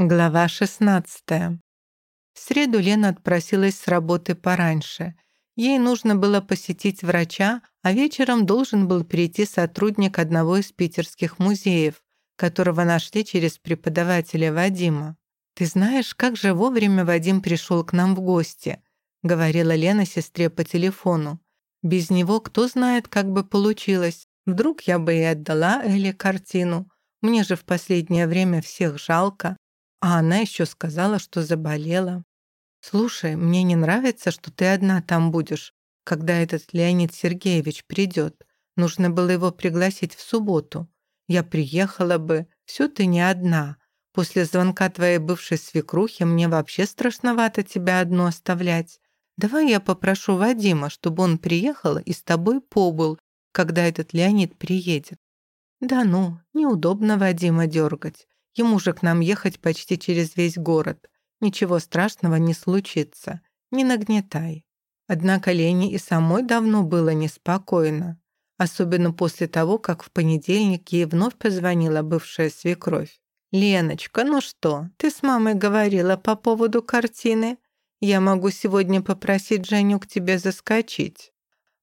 Глава 16. В среду Лена отпросилась с работы пораньше. Ей нужно было посетить врача, а вечером должен был прийти сотрудник одного из питерских музеев, которого нашли через преподавателя Вадима. «Ты знаешь, как же вовремя Вадим пришел к нам в гости», говорила Лена сестре по телефону. «Без него кто знает, как бы получилось. Вдруг я бы и отдала Эле картину. Мне же в последнее время всех жалко. А она еще сказала, что заболела. «Слушай, мне не нравится, что ты одна там будешь, когда этот Леонид Сергеевич придет. Нужно было его пригласить в субботу. Я приехала бы, все ты не одна. После звонка твоей бывшей свекрухи мне вообще страшновато тебя одну оставлять. Давай я попрошу Вадима, чтобы он приехал и с тобой побыл, когда этот Леонид приедет. Да ну, неудобно Вадима дергать. Ему же к нам ехать почти через весь город. Ничего страшного не случится. Не нагнетай. Однако Лене и самой давно было неспокойно. Особенно после того, как в понедельник ей вновь позвонила бывшая свекровь. «Леночка, ну что, ты с мамой говорила по поводу картины? Я могу сегодня попросить Женю к тебе заскочить».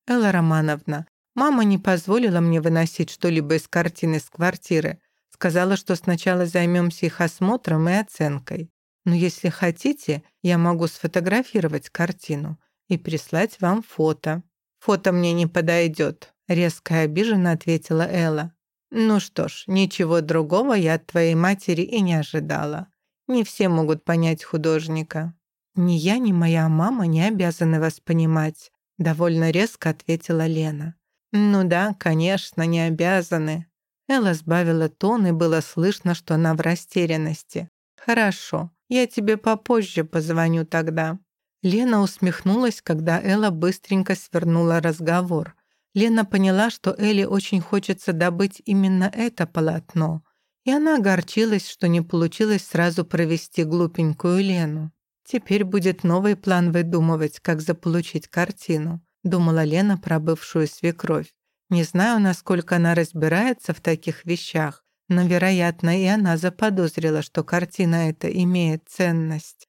«Элла Романовна, мама не позволила мне выносить что-либо из картины с квартиры. Сказала, что сначала займемся их осмотром и оценкой. Но если хотите, я могу сфотографировать картину и прислать вам фото. Фото мне не подойдет, резко и обиженно ответила Элла. Ну что ж, ничего другого я от твоей матери и не ожидала. Не все могут понять художника. Ни я, ни моя мама не обязаны вас понимать, довольно резко ответила Лена. Ну да, конечно, не обязаны, Элла сбавила тон, и было слышно, что она в растерянности. «Хорошо, я тебе попозже позвоню тогда». Лена усмехнулась, когда Элла быстренько свернула разговор. Лена поняла, что Элле очень хочется добыть именно это полотно, и она огорчилась, что не получилось сразу провести глупенькую Лену. Теперь будет новый план выдумывать, как заполучить картину, думала Лена про бывшую свекровь. Не знаю, насколько она разбирается в таких вещах, но, вероятно, и она заподозрила, что картина эта имеет ценность.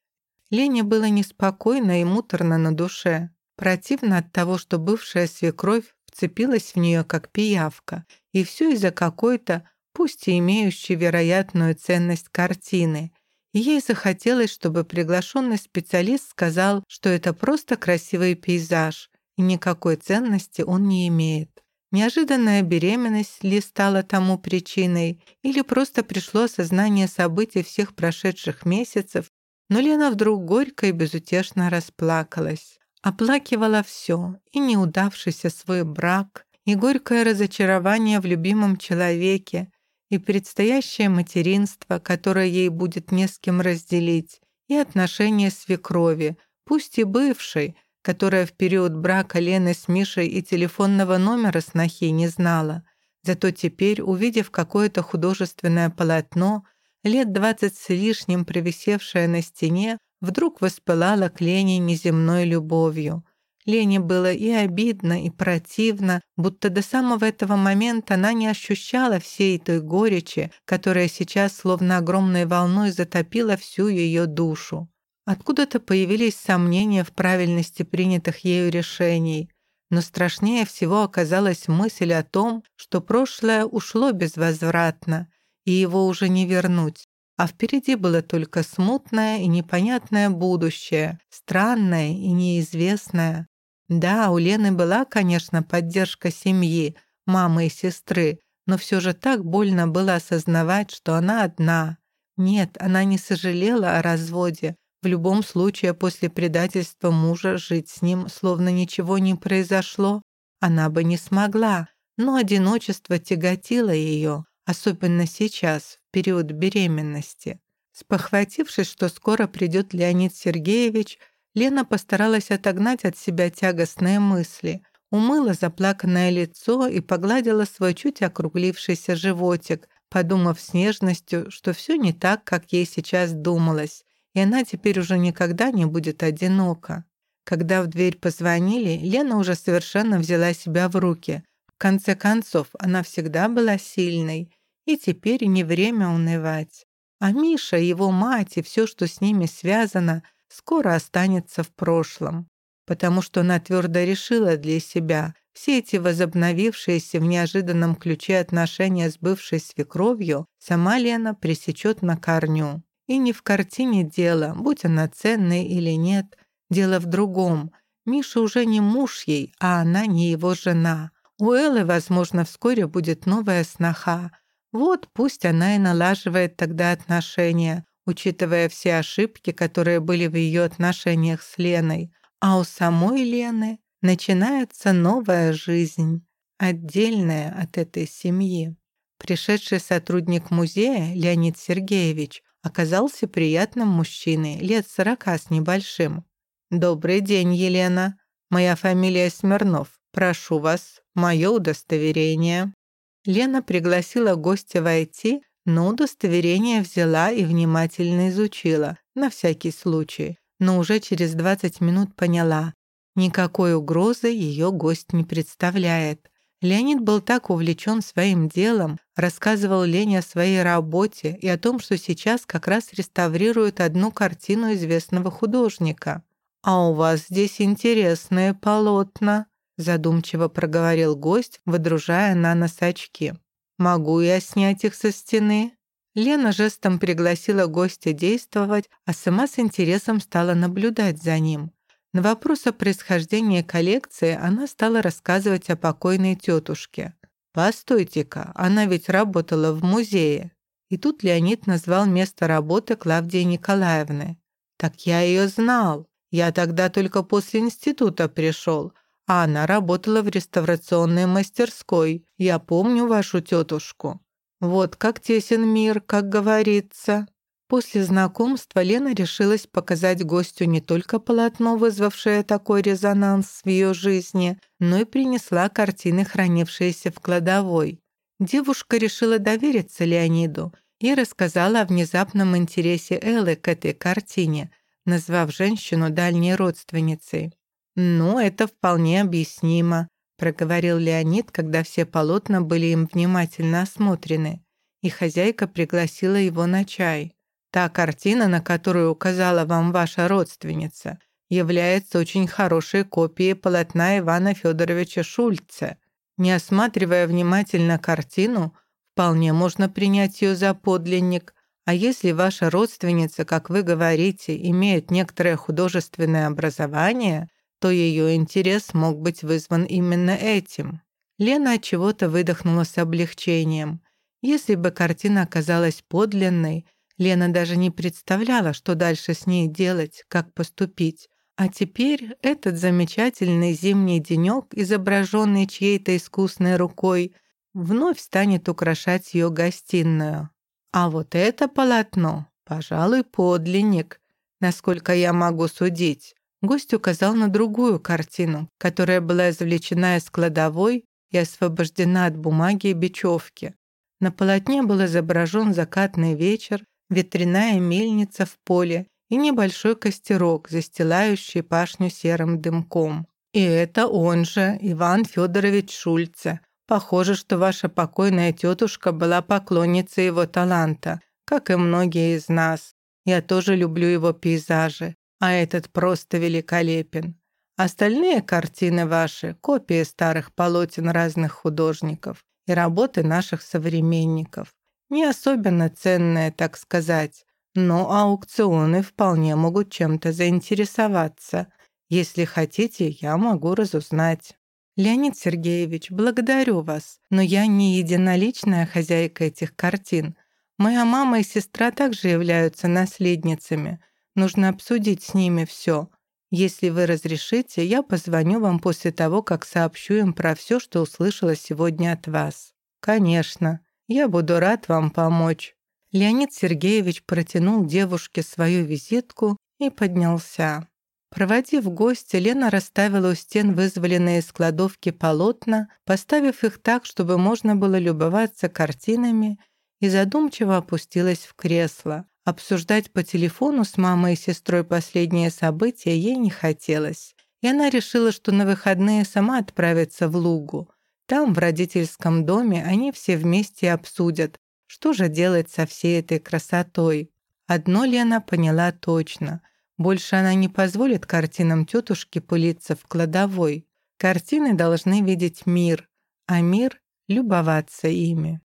Лене было неспокойно и муторно на душе. Противно от того, что бывшая свекровь вцепилась в нее как пиявка, и все из-за какой-то, пусть и имеющей вероятную ценность картины. Ей захотелось, чтобы приглашенный специалист сказал, что это просто красивый пейзаж, и никакой ценности он не имеет. Неожиданная беременность ли стала тому причиной, или просто пришло осознание событий всех прошедших месяцев, но Лена вдруг горько и безутешно расплакалась. Оплакивала все, и неудавшийся свой брак, и горькое разочарование в любимом человеке, и предстоящее материнство, которое ей будет не с кем разделить, и отношения свекрови, пусть и бывшей, которая в период брака Лены с Мишей и телефонного номера снохи не знала. Зато теперь, увидев какое-то художественное полотно, лет двадцать с лишним провисевшее на стене, вдруг воспылала к Лене неземной любовью. Лене было и обидно, и противно, будто до самого этого момента она не ощущала всей той горечи, которая сейчас словно огромной волной затопила всю ее душу. Откуда-то появились сомнения в правильности принятых ею решений, но страшнее всего оказалась мысль о том, что прошлое ушло безвозвратно, и его уже не вернуть, а впереди было только смутное и непонятное будущее, странное и неизвестное. Да, у Лены была, конечно, поддержка семьи, мамы и сестры, но все же так больно было осознавать, что она одна. Нет, она не сожалела о разводе, в любом случае, после предательства мужа жить с ним, словно ничего не произошло, она бы не смогла, но одиночество тяготило ее, особенно сейчас, в период беременности. Спохватившись, что скоро придет Леонид Сергеевич, Лена постаралась отогнать от себя тягостные мысли, умыла заплаканное лицо и погладила свой чуть округлившийся животик, подумав с нежностью, что все не так, как ей сейчас думалось, и она теперь уже никогда не будет одинока. Когда в дверь позвонили, Лена уже совершенно взяла себя в руки. В конце концов, она всегда была сильной, и теперь не время унывать. А Миша, его мать и все, что с ними связано, скоро останется в прошлом. Потому что она твердо решила для себя, все эти возобновившиеся в неожиданном ключе отношения с бывшей свекровью сама Лена пресечет на корню. И не в картине дело, будь она ценной или нет, дело в другом. Миша уже не муж ей, а она не его жена. У Эллы, возможно, вскоре будет новая сноха. Вот пусть она и налаживает тогда отношения, учитывая все ошибки, которые были в ее отношениях с Леной. А у самой Лены начинается новая жизнь, отдельная от этой семьи. Пришедший сотрудник музея Леонид Сергеевич оказался приятным мужчиной, лет сорока с небольшим. «Добрый день, Елена. Моя фамилия Смирнов. Прошу вас, мое удостоверение». Лена пригласила гостя войти, но удостоверение взяла и внимательно изучила, на всякий случай, но уже через 20 минут поняла, Никакой угрозы ее гость не представляет. Леонид был так увлечен своим делом, рассказывал Лене о своей работе и о том, что сейчас как раз реставрирует одну картину известного художника. «А у вас здесь интересные полотна», задумчиво проговорил гость, выдружая на нос очки. «Могу я снять их со стены?» Лена жестом пригласила гостя действовать, а сама с интересом стала наблюдать за ним. На вопрос о происхождении коллекции она стала рассказывать о покойной тетушке. «Постойте-ка, она ведь работала в музее». И тут Леонид назвал место работы Клавдии Николаевны. «Так я ее знал. Я тогда только после института пришел, а она работала в реставрационной мастерской. Я помню вашу тетушку. Вот как тесен мир, как говорится». После знакомства Лена решилась показать гостю не только полотно, вызвавшее такой резонанс в ее жизни, но и принесла картины, хранившиеся в кладовой. Девушка решила довериться Леониду и рассказала о внезапном интересе Эллы к этой картине, назвав женщину дальней родственницей. «Ну, это вполне объяснимо», — проговорил Леонид, когда все полотна были им внимательно осмотрены, и хозяйка пригласила его на чай. Та картина, на которую указала вам ваша родственница, является очень хорошей копией полотна Ивана Федоровича Шульца. Не осматривая внимательно картину, вполне можно принять ее за подлинник, а если ваша родственница, как вы говорите, имеет некоторое художественное образование, то ее интерес мог быть вызван именно этим. Лена от чего-то выдохнула с облегчением. Если бы картина оказалась подлинной, Лена даже не представляла, что дальше с ней делать, как поступить. А теперь этот замечательный зимний денек, изображенный чьей-то искусной рукой, вновь станет украшать ее гостиную. А вот это полотно, пожалуй, подлинник, насколько я могу судить. Гость указал на другую картину, которая была извлечена из кладовой и освобождена от бумаги и бечевки. На полотне был изображен закатный вечер ветряная мельница в поле и небольшой костерок, застилающий пашню серым дымком. И это он же, Иван Федорович Шульце. Похоже, что ваша покойная тетушка была поклонницей его таланта, как и многие из нас. Я тоже люблю его пейзажи, а этот просто великолепен. Остальные картины ваши — копии старых полотен разных художников и работы наших современников. Не особенно ценное, так сказать, но аукционы вполне могут чем-то заинтересоваться. Если хотите, я могу разузнать. Леонид Сергеевич, благодарю вас, но я не единоличная хозяйка этих картин. Моя мама и сестра также являются наследницами. Нужно обсудить с ними все. Если вы разрешите, я позвоню вам после того, как сообщу им про все, что услышала сегодня от вас. Конечно. Я буду рад вам помочь». Леонид Сергеевич протянул девушке свою визитку и поднялся. Проводив гостя, Лена расставила у стен вызволенные из кладовки полотна, поставив их так, чтобы можно было любоваться картинами, и задумчиво опустилась в кресло. Обсуждать по телефону с мамой и сестрой последние события ей не хотелось. И она решила, что на выходные сама отправится в Лугу. Там, в родительском доме, они все вместе обсудят, Что же делать со всей этой красотой? Одно Лена поняла точно. Больше она не позволит картинам тетушки пылиться в кладовой. Картины должны видеть мир, а мир — любоваться ими.